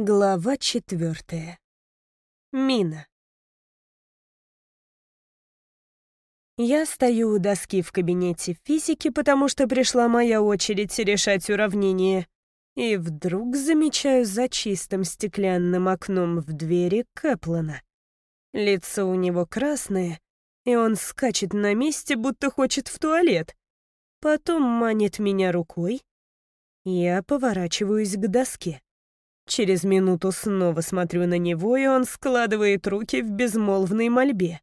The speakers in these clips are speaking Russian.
Глава четвертая. Мина. Я стою у доски в кабинете физики, потому что пришла моя очередь решать уравнение. И вдруг замечаю за чистым стеклянным окном в двери Кэплана. Лицо у него красное, и он скачет на месте, будто хочет в туалет. Потом манит меня рукой. Я поворачиваюсь к доске. Через минуту снова смотрю на него, и он складывает руки в безмолвной мольбе.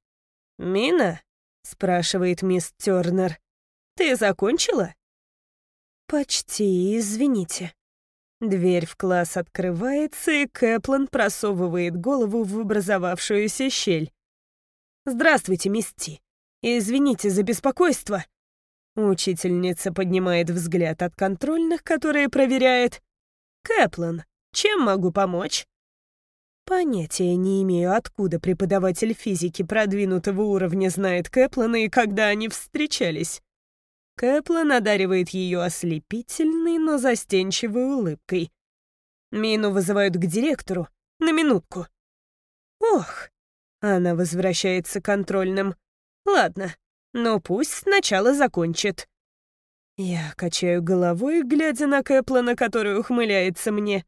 «Мина?» — спрашивает мисс Тёрнер. «Ты закончила?» «Почти, извините». Дверь в класс открывается, и Кэплан просовывает голову в образовавшуюся щель. «Здравствуйте, мисс Ти. Извините за беспокойство». Учительница поднимает взгляд от контрольных, которые проверяет. «Кэплан, чем могу помочь?» Понятия не имею, откуда преподаватель физики продвинутого уровня знает Кэплана и когда они встречались. Кэплан одаривает ее ослепительной, но застенчивой улыбкой. Мину вызывают к директору. На минутку. Ох, она возвращается контрольным. Ладно, но пусть сначала закончит. Я качаю головой, глядя на Кэплана, который ухмыляется мне.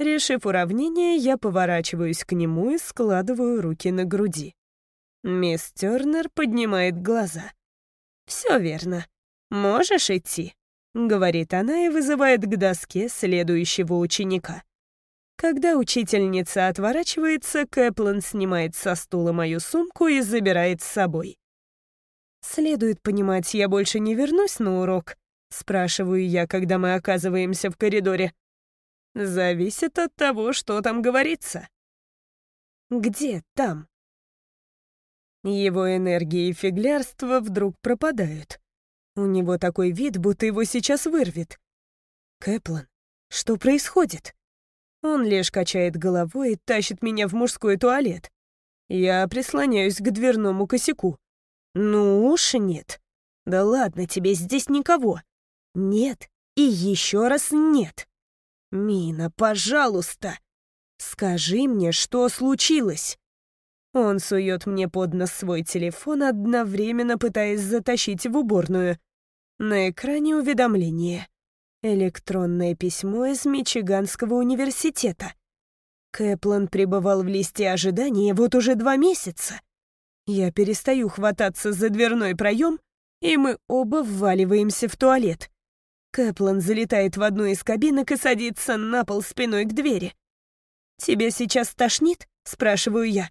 Решив уравнение, я поворачиваюсь к нему и складываю руки на груди. Мисс Тёрнер поднимает глаза. «Все верно. Можешь идти», — говорит она и вызывает к доске следующего ученика. Когда учительница отворачивается, Кэплан снимает со стула мою сумку и забирает с собой. «Следует понимать, я больше не вернусь на урок?» — спрашиваю я, когда мы оказываемся в коридоре. Зависит от того, что там говорится. Где там? Его энергия и фиглярство вдруг пропадают. У него такой вид, будто его сейчас вырвет. Кэплан, что происходит? Он лишь качает головой и тащит меня в мужской туалет. Я прислоняюсь к дверному косяку. Ну уж нет. Да ладно тебе, здесь никого. Нет и еще раз нет. «Мина, пожалуйста, скажи мне, что случилось?» Он сует мне под нос свой телефон, одновременно пытаясь затащить в уборную. На экране уведомление. Электронное письмо из Мичиганского университета. Кэплан пребывал в листе ожидания вот уже два месяца. Я перестаю хвататься за дверной проем, и мы оба вваливаемся в туалет. Кэплан залетает в одну из кабинок и садится на пол спиной к двери. «Тебя сейчас тошнит?» — спрашиваю я.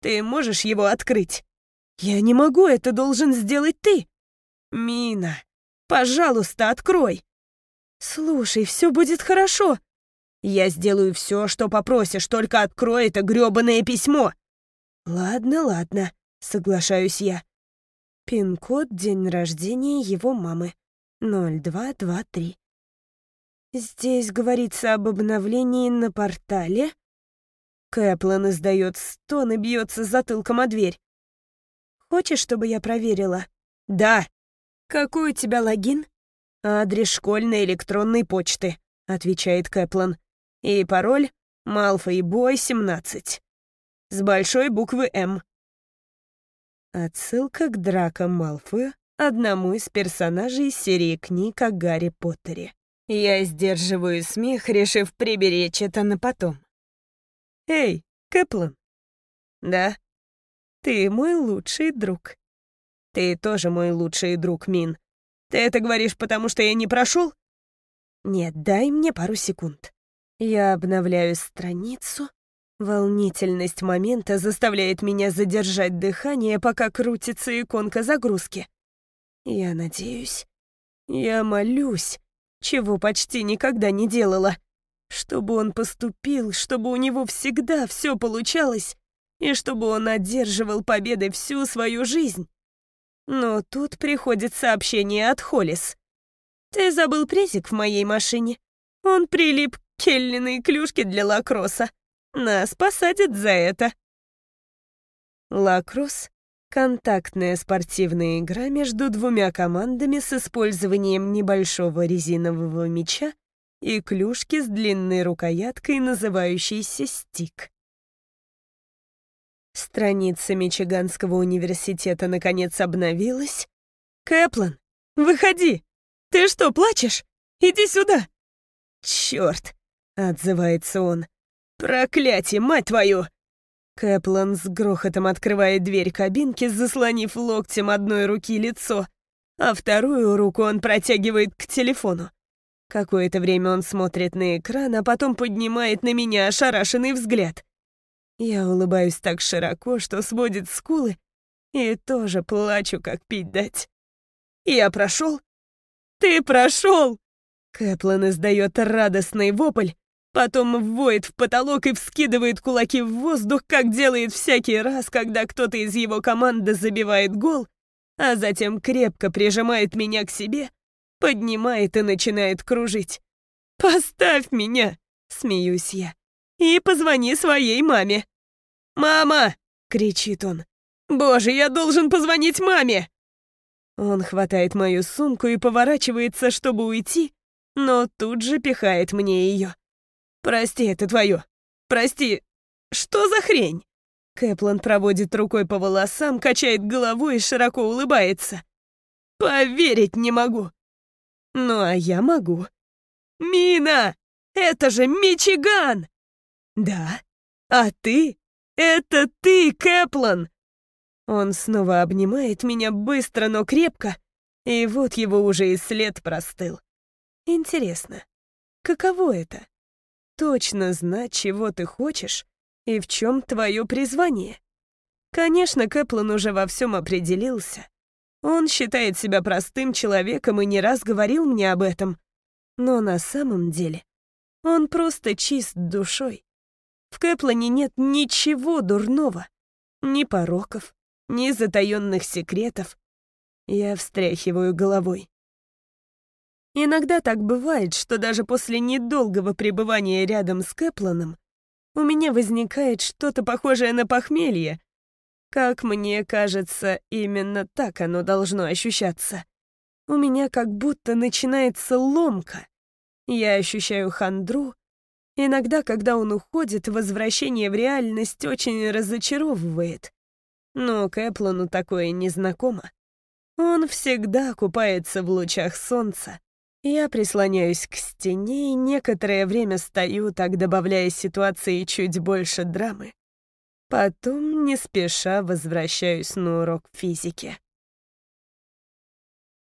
«Ты можешь его открыть?» «Я не могу, это должен сделать ты!» «Мина, пожалуйста, открой!» «Слушай, все будет хорошо!» «Я сделаю все, что попросишь, только открой это грёбаное письмо!» «Ладно, ладно», — соглашаюсь я. Пин-код, день рождения его мамы. 0223. Здесь говорится об обновлении на портале. Кэплан издает стон и бьется затылком о дверь. Хочешь, чтобы я проверила? Да. Какой у тебя логин? Адрес школьной электронной почты, отвечает Кэплан. И пароль Малфой Бой 17. С большой буквы М. Отсылка к дракам Малфоя одному из персонажей серии книг о Гарри Поттере. Я сдерживаю смех, решив приберечь это на потом. «Эй, Кэплан!» «Да?» «Ты мой лучший друг». «Ты тоже мой лучший друг, Мин. Ты это говоришь, потому что я не прошел?» «Нет, дай мне пару секунд». Я обновляю страницу. Волнительность момента заставляет меня задержать дыхание, пока крутится иконка загрузки. Я надеюсь, я молюсь, чего почти никогда не делала, чтобы он поступил, чтобы у него всегда все получалось, и чтобы он одерживал победы всю свою жизнь. Но тут приходит сообщение от Холлис. «Ты забыл презик в моей машине. Он прилип к келлиной клюшке для лакросса. Нас посадят за это». Лакросс Контактная спортивная игра между двумя командами с использованием небольшого резинового мяча и клюшки с длинной рукояткой, называющейся стик. Страница Мичиганского университета наконец обновилась. «Кэплан, выходи! Ты что, плачешь? Иди сюда!» «Чёрт!» — отзывается он. «Проклятие, мать твою!» Кэплан с грохотом открывает дверь кабинки, заслонив локтем одной руки лицо, а вторую руку он протягивает к телефону. Какое-то время он смотрит на экран, а потом поднимает на меня ошарашенный взгляд. Я улыбаюсь так широко, что сводит скулы, и тоже плачу, как пить дать. «Я прошел?» «Ты прошел!» Кэплан издает радостный вопль, потом вводит в потолок и вскидывает кулаки в воздух, как делает всякий раз, когда кто-то из его команды забивает гол, а затем крепко прижимает меня к себе, поднимает и начинает кружить. «Поставь меня!» — смеюсь я. «И позвони своей маме!» «Мама!» — кричит он. «Боже, я должен позвонить маме!» Он хватает мою сумку и поворачивается, чтобы уйти, но тут же пихает мне ее. «Прости, это твое. Прости. Что за хрень?» Кэплан проводит рукой по волосам, качает головой и широко улыбается. «Поверить не могу». «Ну, а я могу». «Мина! Это же Мичиган!» «Да. А ты? Это ты, Кэплан!» Он снова обнимает меня быстро, но крепко, и вот его уже и след простыл. Интересно, каково это? Точно знать, чего ты хочешь и в чем твое призвание. Конечно, Кэплан уже во всем определился. Он считает себя простым человеком и не раз говорил мне об этом. Но на самом деле он просто чист душой. В Кэплане нет ничего дурного, ни пороков, ни затаённых секретов. Я встряхиваю головой. Иногда так бывает, что даже после недолгого пребывания рядом с Кэпланом у меня возникает что-то похожее на похмелье. Как мне кажется, именно так оно должно ощущаться. У меня как будто начинается ломка. Я ощущаю хандру. Иногда, когда он уходит, возвращение в реальность очень разочаровывает. Но Кэплану такое незнакомо. Он всегда купается в лучах солнца. Я прислоняюсь к стене и некоторое время стою, так добавляя ситуации чуть больше драмы. Потом не спеша возвращаюсь на урок физики.